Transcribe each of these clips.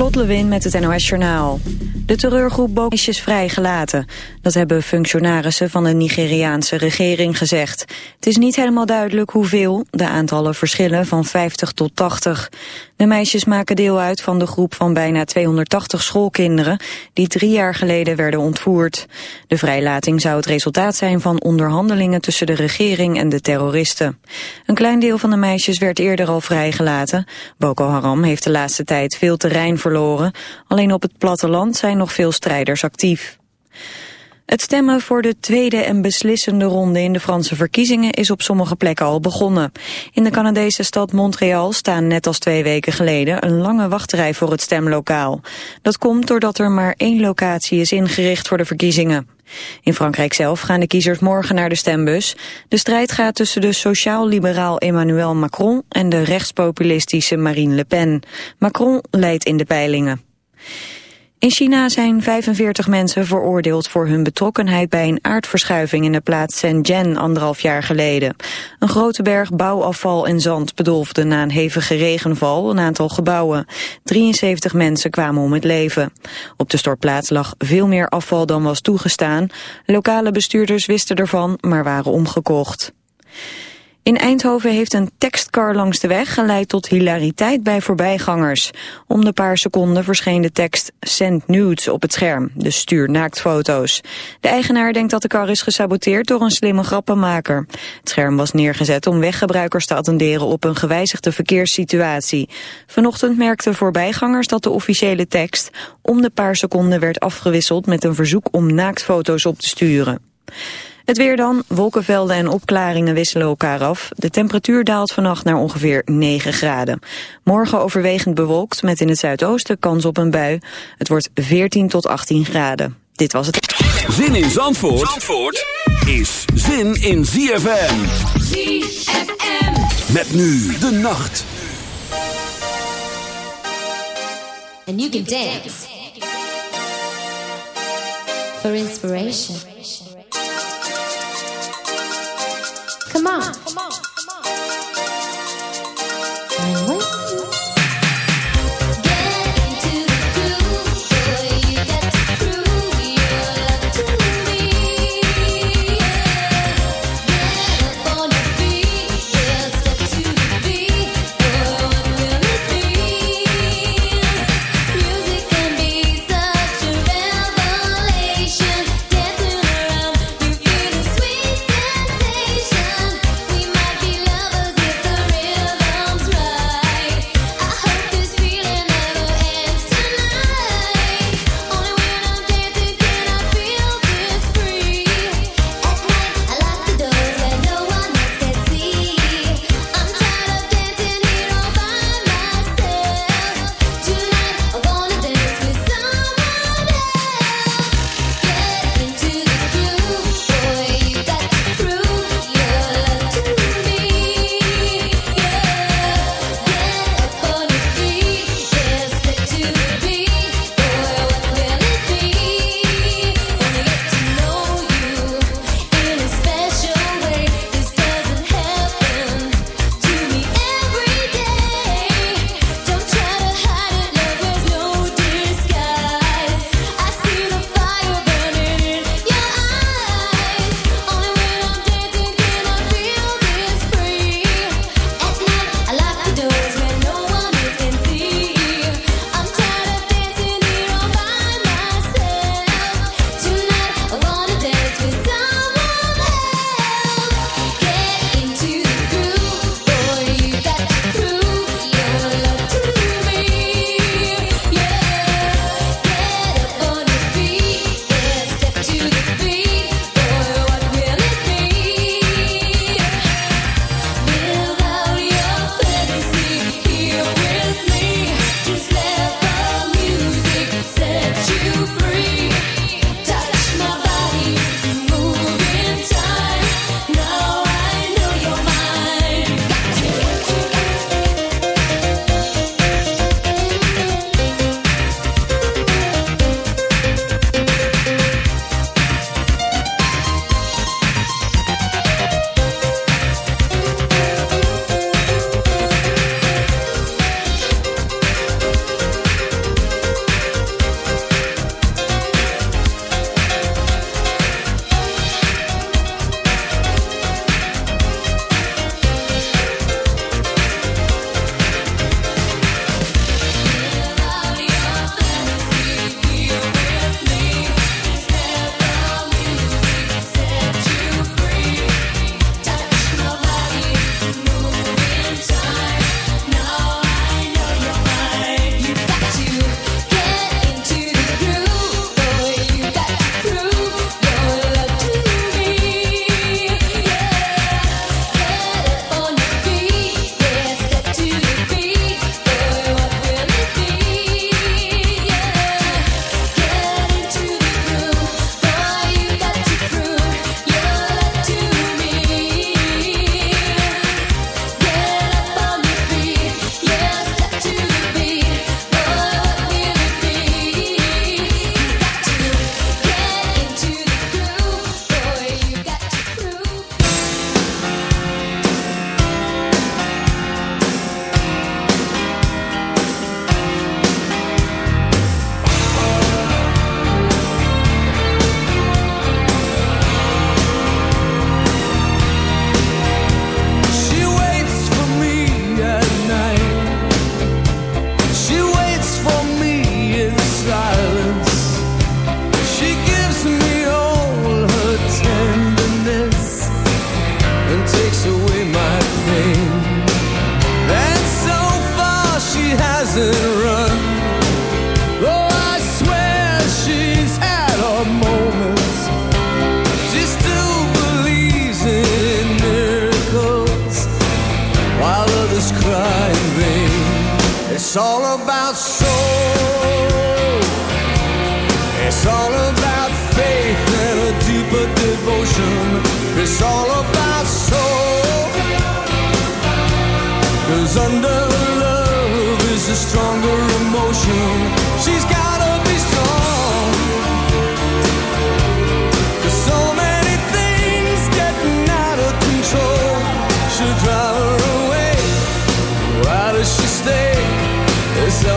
Lot met het NOS Journaal. De terreurgroep Boko is vrijgelaten. Dat hebben functionarissen van de Nigeriaanse regering gezegd. Het is niet helemaal duidelijk hoeveel. De aantallen verschillen van 50 tot 80. De meisjes maken deel uit van de groep van bijna 280 schoolkinderen... die drie jaar geleden werden ontvoerd. De vrijlating zou het resultaat zijn van onderhandelingen... tussen de regering en de terroristen. Een klein deel van de meisjes werd eerder al vrijgelaten. Boko Haram heeft de laatste tijd veel terrein verloren. Alleen op het platteland zijn nog veel strijders actief. Het stemmen voor de tweede en beslissende ronde in de Franse verkiezingen is op sommige plekken al begonnen. In de Canadese stad Montreal staan net als twee weken geleden een lange wachtrij voor het stemlokaal. Dat komt doordat er maar één locatie is ingericht voor de verkiezingen. In Frankrijk zelf gaan de kiezers morgen naar de stembus. De strijd gaat tussen de sociaal-liberaal Emmanuel Macron en de rechtspopulistische Marine Le Pen. Macron leidt in de peilingen. In China zijn 45 mensen veroordeeld voor hun betrokkenheid bij een aardverschuiving in de plaats Shenzhen anderhalf jaar geleden. Een grote berg bouwafval en zand bedolfde na een hevige regenval een aantal gebouwen. 73 mensen kwamen om het leven. Op de stortplaats lag veel meer afval dan was toegestaan. Lokale bestuurders wisten ervan, maar waren omgekocht. In Eindhoven heeft een tekstcar langs de weg geleid tot hilariteit bij voorbijgangers. Om de paar seconden verscheen de tekst Send Nudes op het scherm, dus stuur naaktfoto's. De eigenaar denkt dat de car is gesaboteerd door een slimme grappenmaker. Het scherm was neergezet om weggebruikers te attenderen op een gewijzigde verkeerssituatie. Vanochtend merkten voorbijgangers dat de officiële tekst om de paar seconden werd afgewisseld met een verzoek om naaktfoto's op te sturen. Het weer dan, wolkenvelden en opklaringen wisselen elkaar af. De temperatuur daalt vannacht naar ongeveer 9 graden. Morgen overwegend bewolkt met in het zuidoosten kans op een bui. Het wordt 14 tot 18 graden. Dit was het. Zin in Zandvoort, Zandvoort is zin in ZFM. ZFM. Met nu de nacht. And you can dance. For inspiration. Come on. Come on.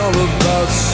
all about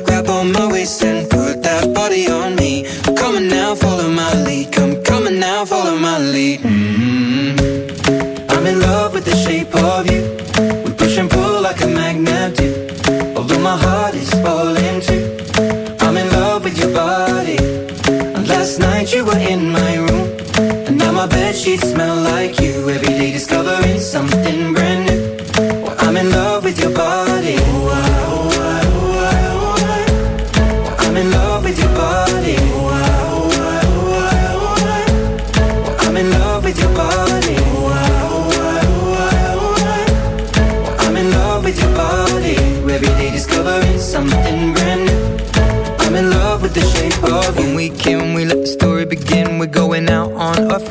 weak. I'm coming now, follow my lead. Mm -hmm. I'm in love with the shape of you. We push and pull like a magnet do. Although my heart is falling too. I'm in love with your body. And last night you were in my room, and now my bed sheets smell like you. Every day discover.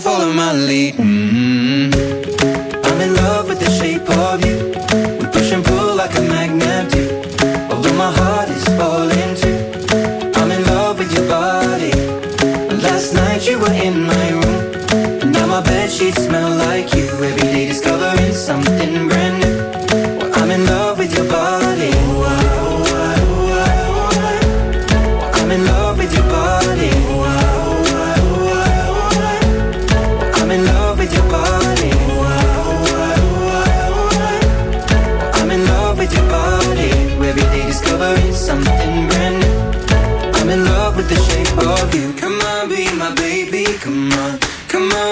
Follow my lead.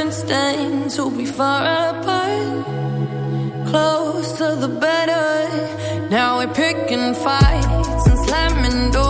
serpent stains will be far apart. close to the better. Now we're picking fights and slamming doors.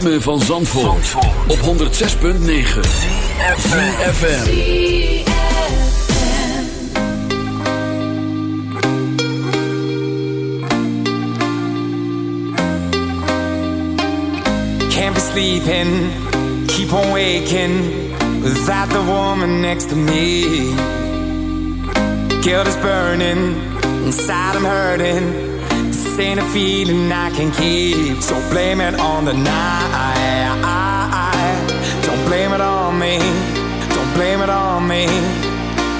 ritme van Zandvoort, op 106.9 CFFM Can't be sleeping, keep on waking Without the woman next to me. Guilt is burning, inside I'm hurting. This ain't a feeling I can keep So blame it on the night.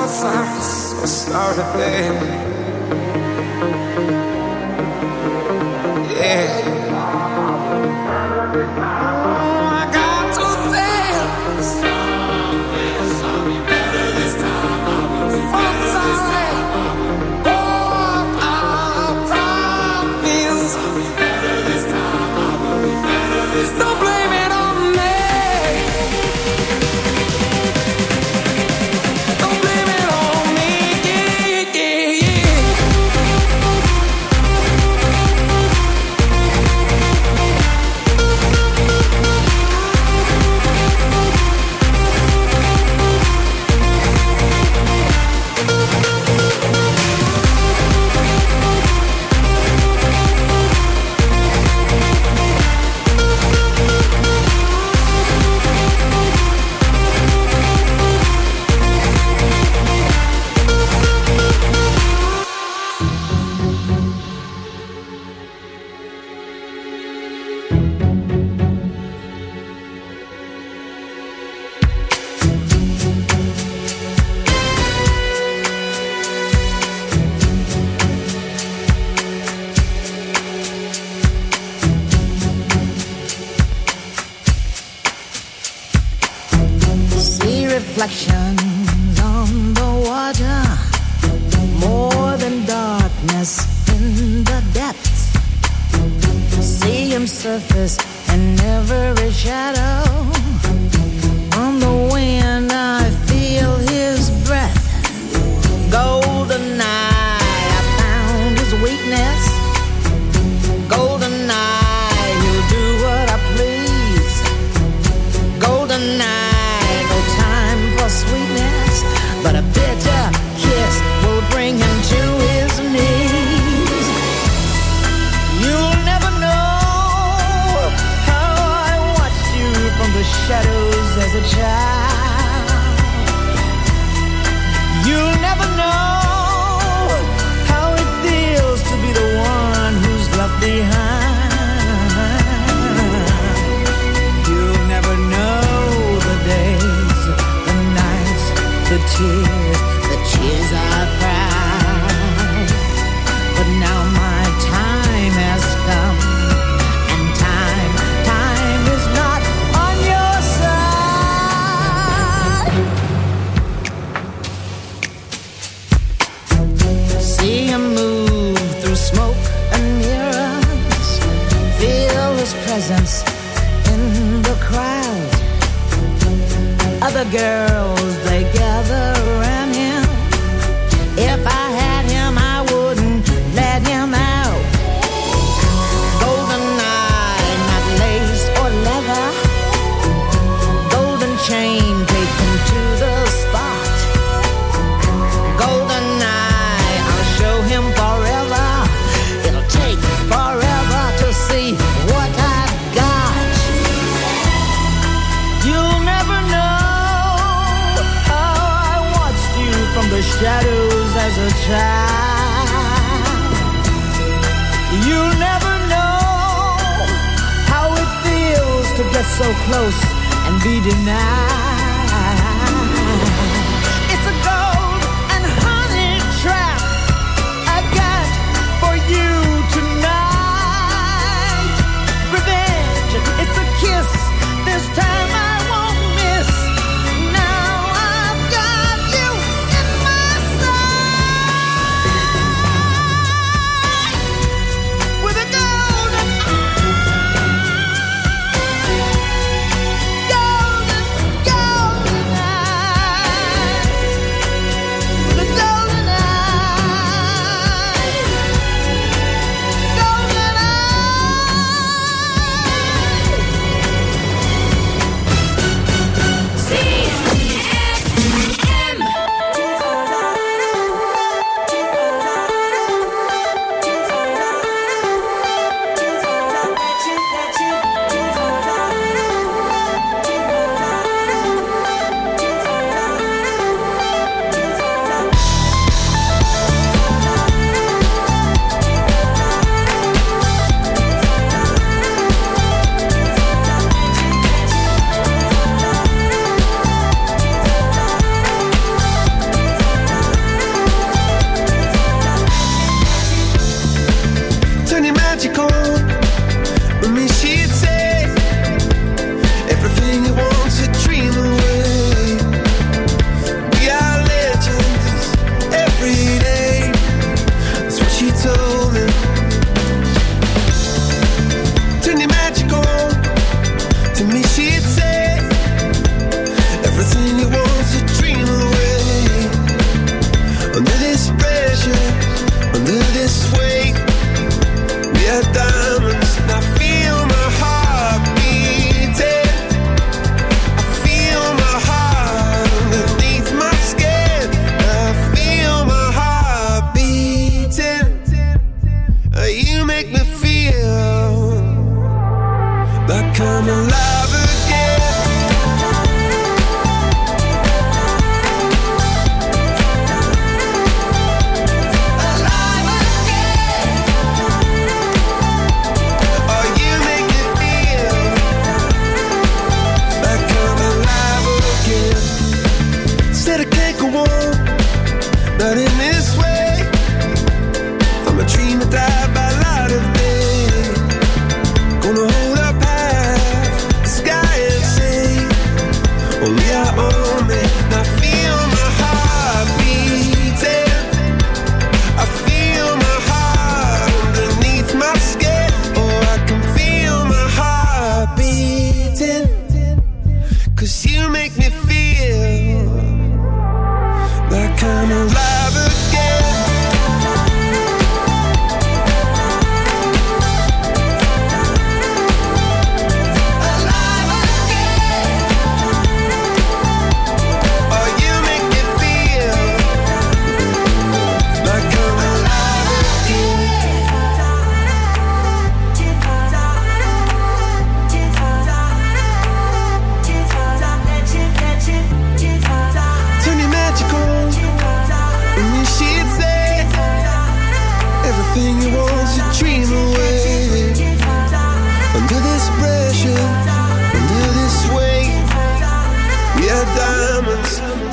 nonsense. I started there.